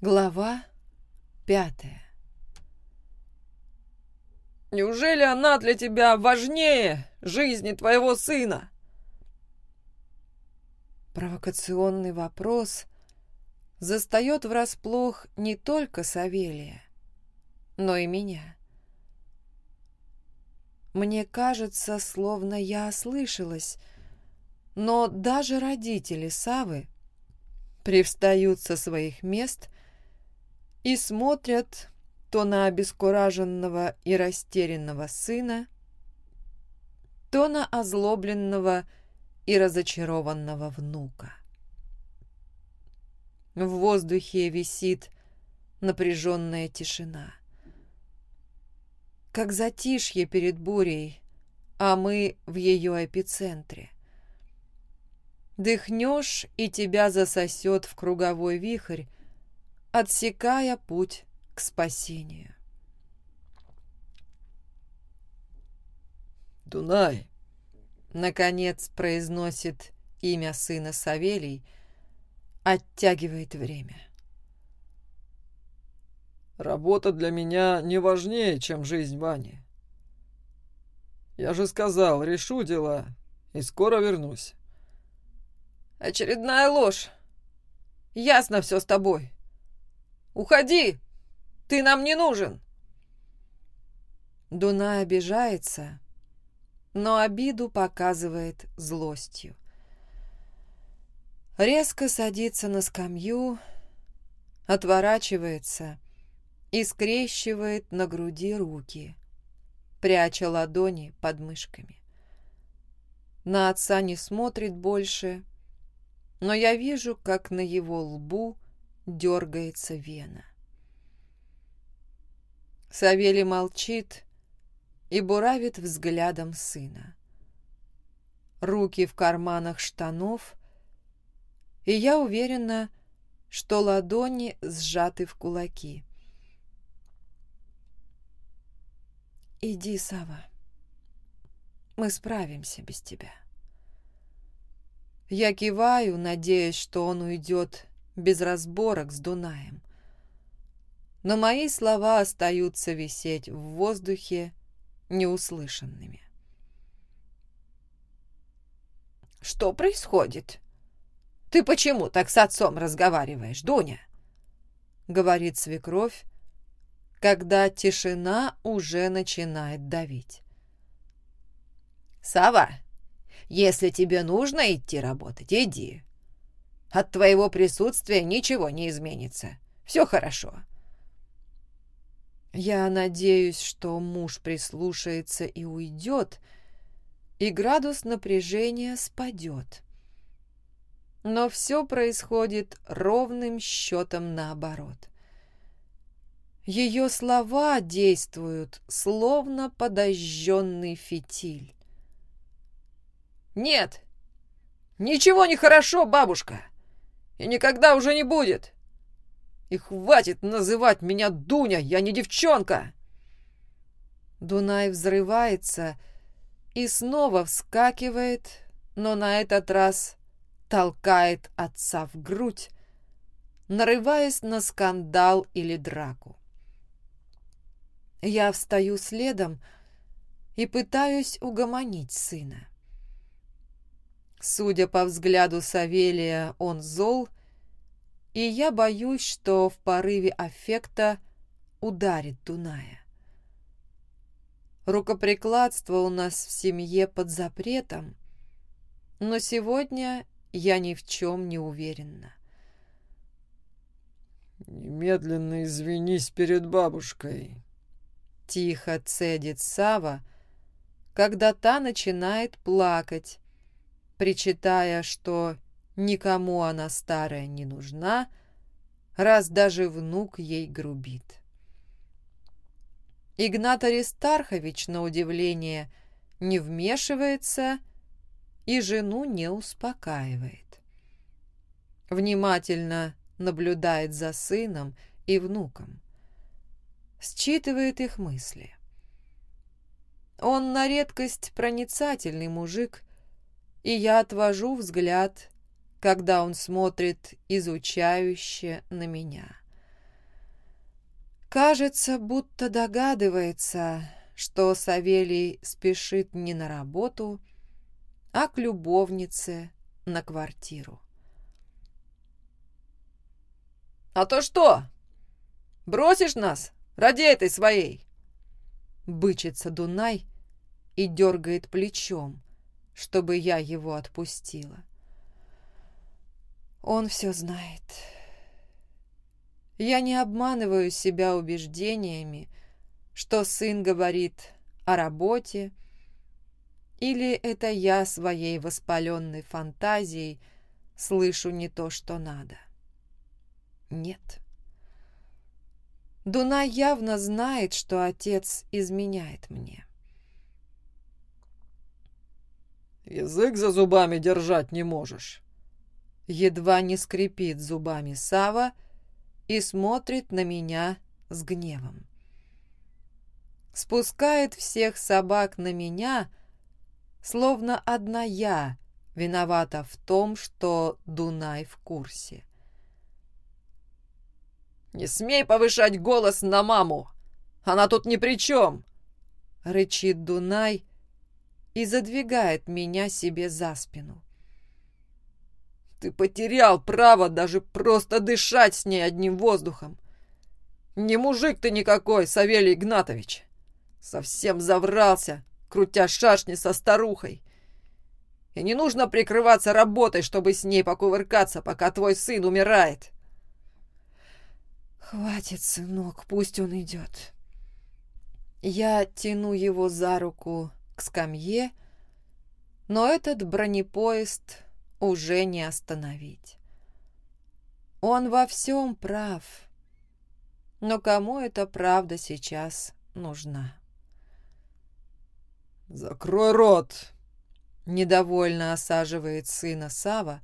Глава пятая «Неужели она для тебя важнее жизни твоего сына?» Провокационный вопрос застает врасплох не только Савелия, но и меня. Мне кажется, словно я ослышалась, но даже родители Савы привстают со своих мест и смотрят то на обескураженного и растерянного сына, то на озлобленного и разочарованного внука. В воздухе висит напряженная тишина. Как затишье перед бурей, а мы в ее эпицентре. Дыхнешь, и тебя засосет в круговой вихрь, отсекая путь к спасению. «Дунай!» — наконец произносит имя сына Савелий, оттягивает время. «Работа для меня не важнее, чем жизнь Вани. Я же сказал, решу дела и скоро вернусь». «Очередная ложь. Ясно все с тобой. Уходи! Ты нам не нужен!» Дуна обижается, но обиду показывает злостью. Резко садится на скамью, отворачивается и скрещивает на груди руки, пряча ладони под мышками. На отца не смотрит больше, но я вижу, как на его лбу дергается вена. Савелий молчит и буравит взглядом сына. Руки в карманах штанов, и я уверена, что ладони сжаты в кулаки. «Иди, Сава, мы справимся без тебя». Я киваю, надеясь, что он уйдет без разборок с Дунаем. Но мои слова остаются висеть в воздухе неуслышанными. «Что происходит? Ты почему так с отцом разговариваешь, Дуня?» — говорит свекровь, когда тишина уже начинает давить. «Сава, если тебе нужно идти работать, иди. От твоего присутствия ничего не изменится. Все хорошо. Я надеюсь, что муж прислушается и уйдет, и градус напряжения спадет. Но все происходит ровным счетом наоборот. Ее слова действуют, словно подожженный фитиль. «Нет, ничего не хорошо, бабушка, и никогда уже не будет!» И хватит называть меня Дуня, я не девчонка!» Дунай взрывается и снова вскакивает, но на этот раз толкает отца в грудь, нарываясь на скандал или драку. Я встаю следом и пытаюсь угомонить сына. Судя по взгляду Савелия, он зол и я боюсь, что в порыве аффекта ударит Дуная. Рукоприкладство у нас в семье под запретом, но сегодня я ни в чем не уверена. «Немедленно извинись перед бабушкой», — тихо цедит Сава, когда та начинает плакать, причитая, что Никому она старая не нужна, раз даже внук ей грубит. Игнат Аристархович, на удивление, не вмешивается и жену не успокаивает. Внимательно наблюдает за сыном и внуком. Считывает их мысли. Он на редкость проницательный мужик, и я отвожу взгляд когда он смотрит изучающе на меня. Кажется, будто догадывается, что Савелий спешит не на работу, а к любовнице на квартиру. «А то что? Бросишь нас ради этой своей?» Бычится Дунай и дергает плечом, чтобы я его отпустила. Он все знает. Я не обманываю себя убеждениями, что сын говорит о работе, или это я своей воспаленной фантазией слышу не то, что надо. Нет. Дуна явно знает, что отец изменяет мне. «Язык за зубами держать не можешь». Едва не скрипит зубами Сава и смотрит на меня с гневом. Спускает всех собак на меня, словно одна я виновата в том, что Дунай в курсе. «Не смей повышать голос на маму! Она тут ни при чем!» — рычит Дунай и задвигает меня себе за спину. Ты потерял право даже просто дышать с ней одним воздухом. Не мужик ты никакой, Савелий Игнатович. Совсем заврался, крутя шашни со старухой. И не нужно прикрываться работой, чтобы с ней покувыркаться, пока твой сын умирает. Хватит, сынок, пусть он идет. Я тяну его за руку к скамье, но этот бронепоезд уже не остановить. Он во всем прав, но кому эта правда сейчас нужна? «Закрой рот!» Недовольно осаживает сына Сава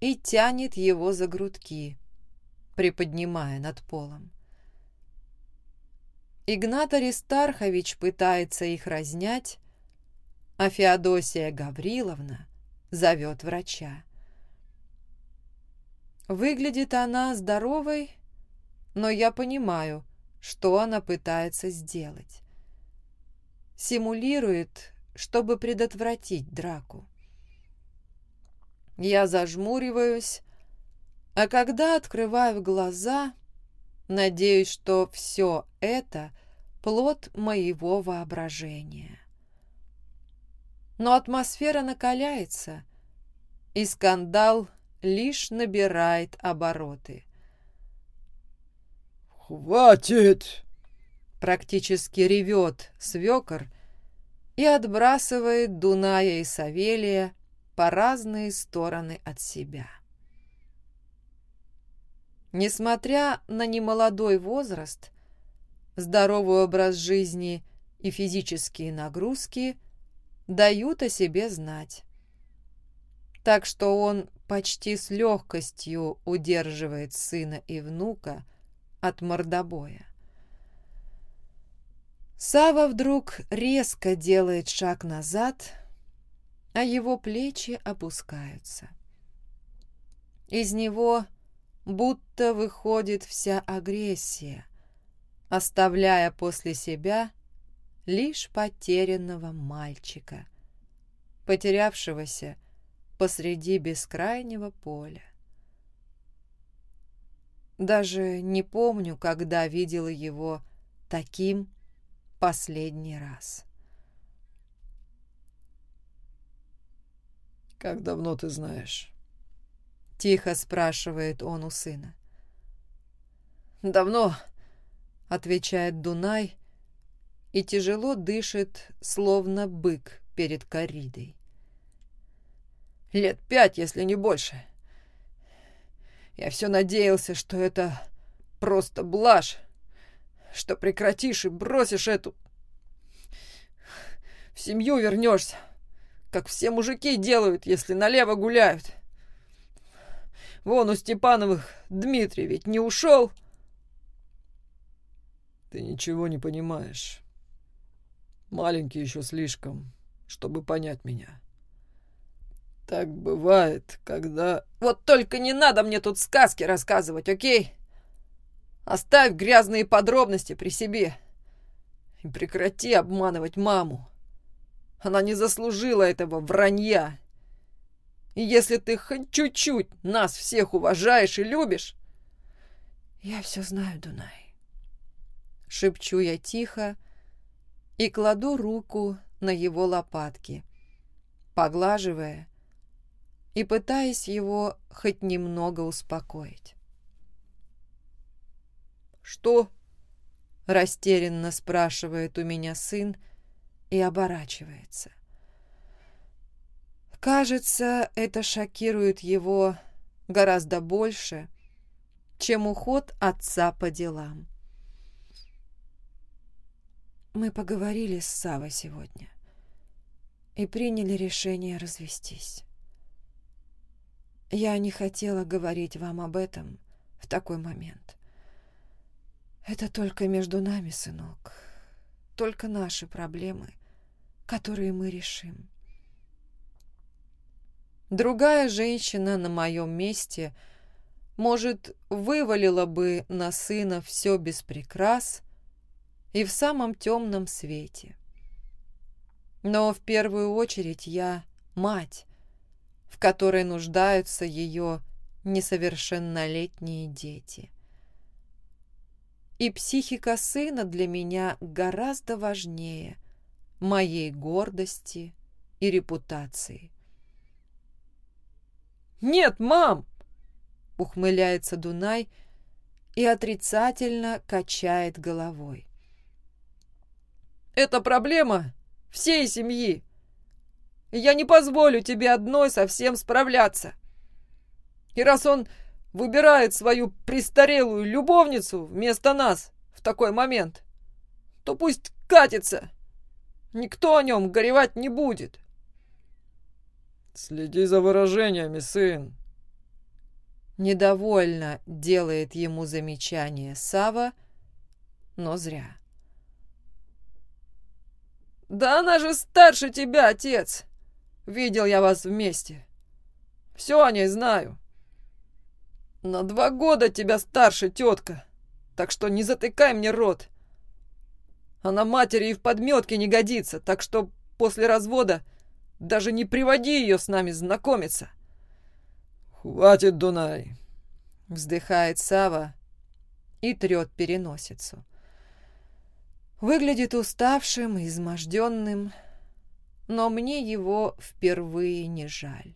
и тянет его за грудки, приподнимая над полом. Игнат Аристархович пытается их разнять, а Феодосия Гавриловна зовет врача. Выглядит она здоровой, но я понимаю, что она пытается сделать. Симулирует, чтобы предотвратить драку. Я зажмуриваюсь, а когда открываю глаза, надеюсь, что все это — плод моего воображения но атмосфера накаляется, и скандал лишь набирает обороты. «Хватит!» Практически ревет свекор и отбрасывает Дуная и Савелия по разные стороны от себя. Несмотря на немолодой возраст, здоровый образ жизни и физические нагрузки – дают о себе знать. Так что он почти с легкостью удерживает сына и внука от мордобоя. Сава вдруг резко делает шаг назад, а его плечи опускаются. Из него будто выходит вся агрессия, оставляя после себя лишь потерянного мальчика, потерявшегося посреди бескрайнего поля. Даже не помню, когда видела его таким последний раз. «Как давно ты знаешь?» — тихо спрашивает он у сына. «Давно», — отвечает Дунай, и тяжело дышит, словно бык перед коридой. Лет пять, если не больше. Я все надеялся, что это просто блажь, что прекратишь и бросишь эту... В семью вернешься, как все мужики делают, если налево гуляют. Вон у Степановых Дмитрий ведь не ушел. Ты ничего не понимаешь. Маленький еще слишком, чтобы понять меня. Так бывает, когда... Вот только не надо мне тут сказки рассказывать, окей? Оставь грязные подробности при себе. И прекрати обманывать маму. Она не заслужила этого вранья. И если ты хоть чуть-чуть нас всех уважаешь и любишь... Я все знаю, Дунай. Шепчу я тихо и кладу руку на его лопатки, поглаживая и пытаясь его хоть немного успокоить. «Что?» — растерянно спрашивает у меня сын и оборачивается. Кажется, это шокирует его гораздо больше, чем уход отца по делам. Мы поговорили с Савой сегодня и приняли решение развестись. Я не хотела говорить вам об этом в такой момент. Это только между нами, сынок. Только наши проблемы, которые мы решим. Другая женщина на моем месте, может, вывалила бы на сына все без прикрас и в самом темном свете. Но в первую очередь я мать, в которой нуждаются ее несовершеннолетние дети и психика сына для меня гораздо важнее моей гордости и репутации. «Нет, мам!» — ухмыляется Дунай и отрицательно качает головой. «Это проблема всей семьи. Я не позволю тебе одной совсем справляться. И раз он выбирает свою престарелую любовницу вместо нас в такой момент, то пусть катится. Никто о нем горевать не будет. Следи за выражениями, сын. Недовольно делает ему замечание Сава, но зря. Да она же старше тебя, отец. Видел я вас вместе. Все о ней знаю. На два года тебя старше, тетка, так что не затыкай мне рот. Она матери и в подметке не годится, так что после развода даже не приводи ее с нами знакомиться. Хватит, Дунай, вздыхает Сава и трет переносицу. Выглядит уставшим и изможденным, но мне его впервые не жаль.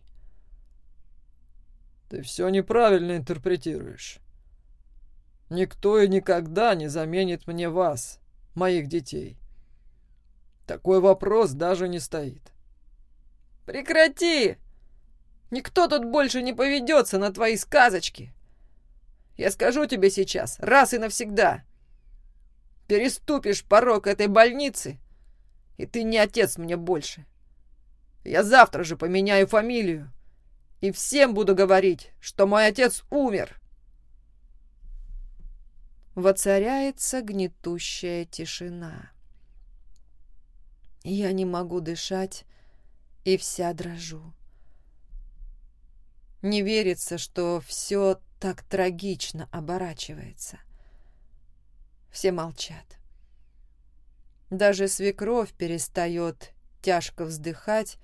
Ты все неправильно интерпретируешь. Никто и никогда не заменит мне вас, моих детей. Такой вопрос даже не стоит. Прекрати! Никто тут больше не поведется на твои сказочки. Я скажу тебе сейчас, раз и навсегда. Переступишь порог этой больницы, и ты не отец мне больше. Я завтра же поменяю фамилию и всем буду говорить, что мой отец умер. Воцаряется гнетущая тишина. Я не могу дышать и вся дрожу. Не верится, что все так трагично оборачивается. Все молчат. Даже свекровь перестает тяжко вздыхать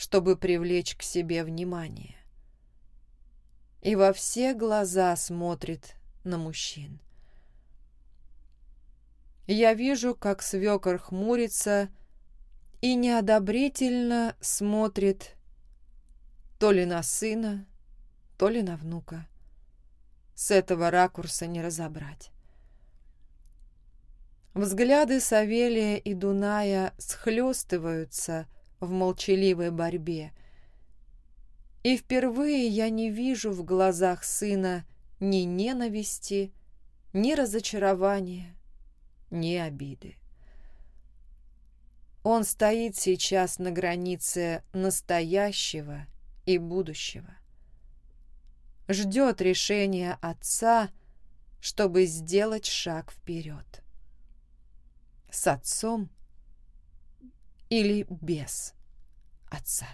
чтобы привлечь к себе внимание. И во все глаза смотрит на мужчин. Я вижу, как свекор хмурится и неодобрительно смотрит то ли на сына, то ли на внука. С этого ракурса не разобрать. Взгляды Савелия и Дуная схлестываются, в молчаливой борьбе. И впервые я не вижу в глазах сына ни ненависти, ни разочарования, ни обиды. Он стоит сейчас на границе настоящего и будущего. Ждет решения отца, чтобы сделать шаг вперед. С отцом или без отца.